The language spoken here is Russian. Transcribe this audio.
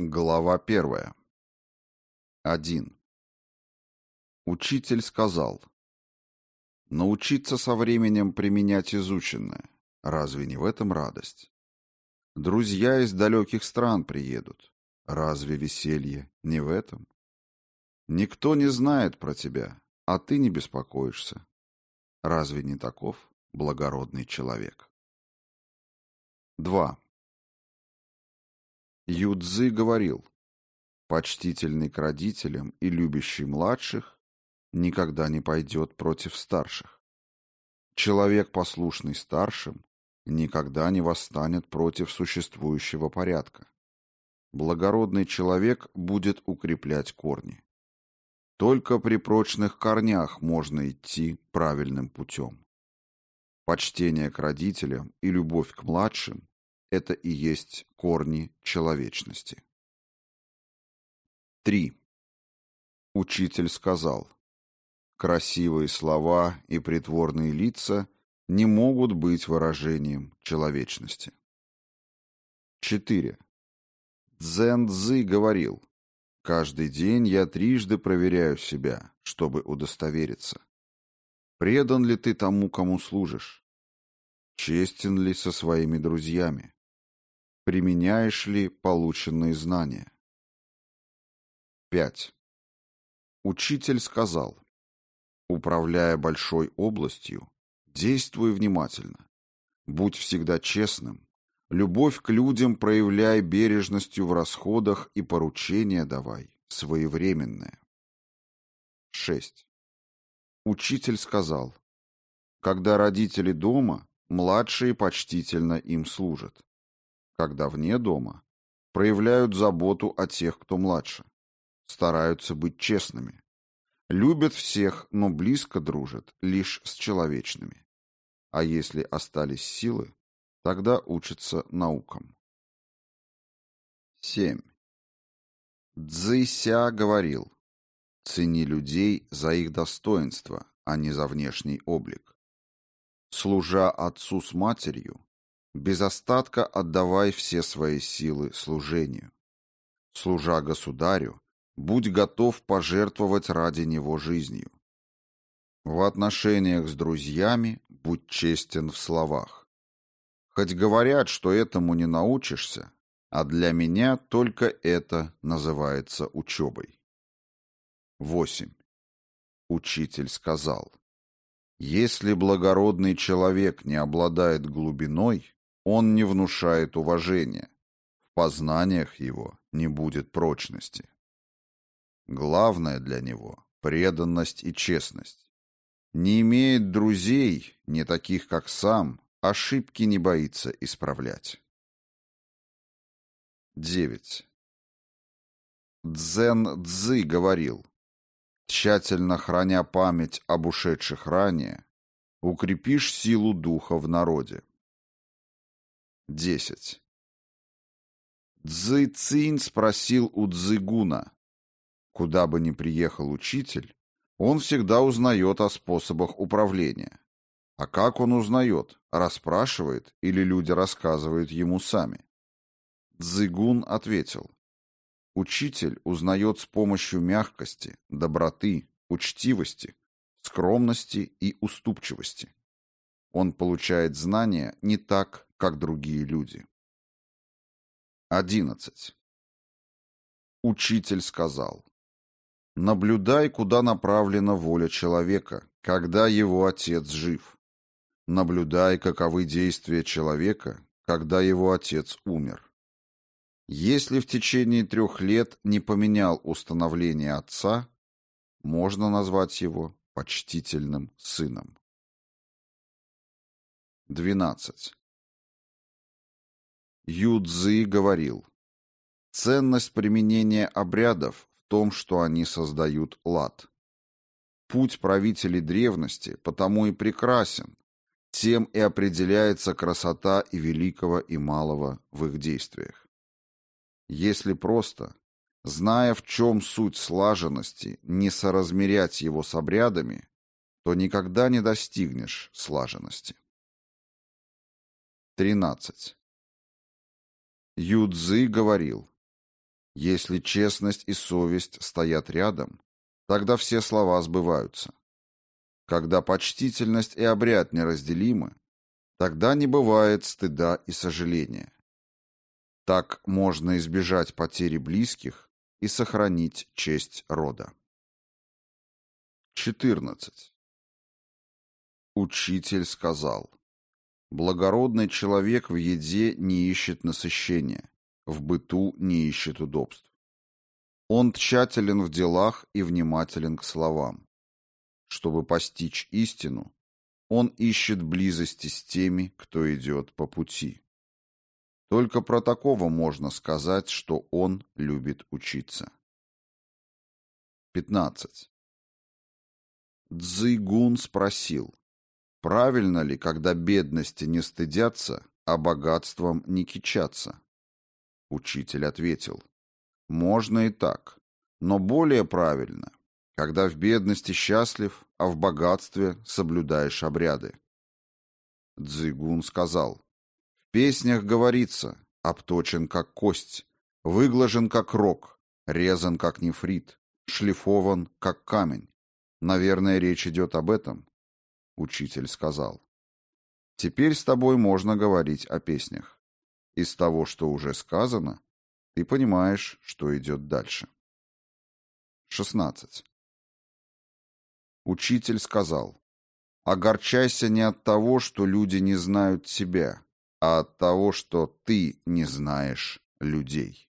Глава первая. Один. Учитель сказал, научиться со временем применять изученное. Разве не в этом радость? Друзья из далеких стран приедут. Разве веселье не в этом? Никто не знает про тебя, а ты не беспокоишься. Разве не таков благородный человек? Два. Юдзы говорил, почтительный к родителям и любящий младших никогда не пойдет против старших. Человек, послушный старшим, никогда не восстанет против существующего порядка. Благородный человек будет укреплять корни. Только при прочных корнях можно идти правильным путем. Почтение к родителям и любовь к младшим это и есть корни человечности. 3. Учитель сказал, красивые слова и притворные лица не могут быть выражением человечности. 4. Цзэн Цзы говорил, каждый день я трижды проверяю себя, чтобы удостовериться. Предан ли ты тому, кому служишь? Честен ли со своими друзьями? Применяешь ли полученные знания? 5. Учитель сказал, управляя большой областью, действуй внимательно, будь всегда честным, любовь к людям проявляй бережностью в расходах и поручения давай, своевременное. 6. Учитель сказал, когда родители дома, младшие почтительно им служат когда вне дома, проявляют заботу о тех, кто младше, стараются быть честными, любят всех, но близко дружат лишь с человечными. А если остались силы, тогда учатся наукам. 7. Цзэйся говорил, цени людей за их достоинство, а не за внешний облик. Служа отцу с матерью, без остатка отдавай все свои силы служению. Служа государю, будь готов пожертвовать ради него жизнью. В отношениях с друзьями будь честен в словах. Хоть говорят, что этому не научишься, а для меня только это называется учебой. 8. Учитель сказал, если благородный человек не обладает глубиной, он не внушает уважения. В познаниях его не будет прочности. Главное для него — преданность и честность. Не имеет друзей, не таких, как сам, ошибки не боится исправлять. 9. Дзен Цзы говорил, тщательно храня память об ушедших ранее, укрепишь силу духа в народе. 10. Цзы Цинь спросил у Цзыгуна. Куда бы ни приехал учитель, он всегда узнает о способах управления. А как он узнает? Расспрашивает или люди рассказывают ему сами? Цзыгун ответил. Учитель узнает с помощью мягкости, доброты, учтивости, скромности и уступчивости. Он получает знания не так, как другие люди. 11. Учитель сказал, «Наблюдай, куда направлена воля человека, когда его отец жив. Наблюдай, каковы действия человека, когда его отец умер. Если в течение трех лет не поменял установление отца, можно назвать его почтительным сыном. 12. Юдзы говорил, ценность применения обрядов в том, что они создают лад. Путь правителей древности потому и прекрасен, тем и определяется красота и великого, и малого в их действиях. Если просто, зная в чем суть слаженности, не соразмерять его с обрядами, то никогда не достигнешь слаженности. 13. Юдзы говорил, Если честность и совесть стоят рядом, тогда все слова сбываются. Когда почтительность и обряд неразделимы, тогда не бывает стыда и сожаления. Так можно избежать потери близких и сохранить честь рода. 14. Учитель сказал, «Благородный человек в еде не ищет насыщения, в быту не ищет удобств. Он тщателен в делах и внимателен к словам. Чтобы постичь истину, он ищет близости с теми, кто идет по пути. Только про такого можно сказать, что он любит учиться. 15. Цзыгун спросил, правильно ли, когда бедности не стыдятся, а богатством не кичатся? Учитель ответил, можно и так, но более правильно, когда в бедности счастлив, а в богатстве соблюдаешь обряды. Цзыгун сказал, в песнях говорится, обточен как кость, выглажен как рог, резан как нефрит, шлифован как камень. Наверное, речь идет об этом. Учитель сказал. Теперь с тобой можно говорить о песнях. Из того, что уже сказано, ты понимаешь, что идет дальше. 16. Учитель сказал. Огорчайся не от того, что люди не знают тебя, а от того, что ты не знаешь людей.